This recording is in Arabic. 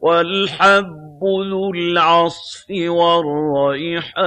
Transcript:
وَالْحَبُّ ذُو الْعَصْفِ وَالرَّيْحَانُ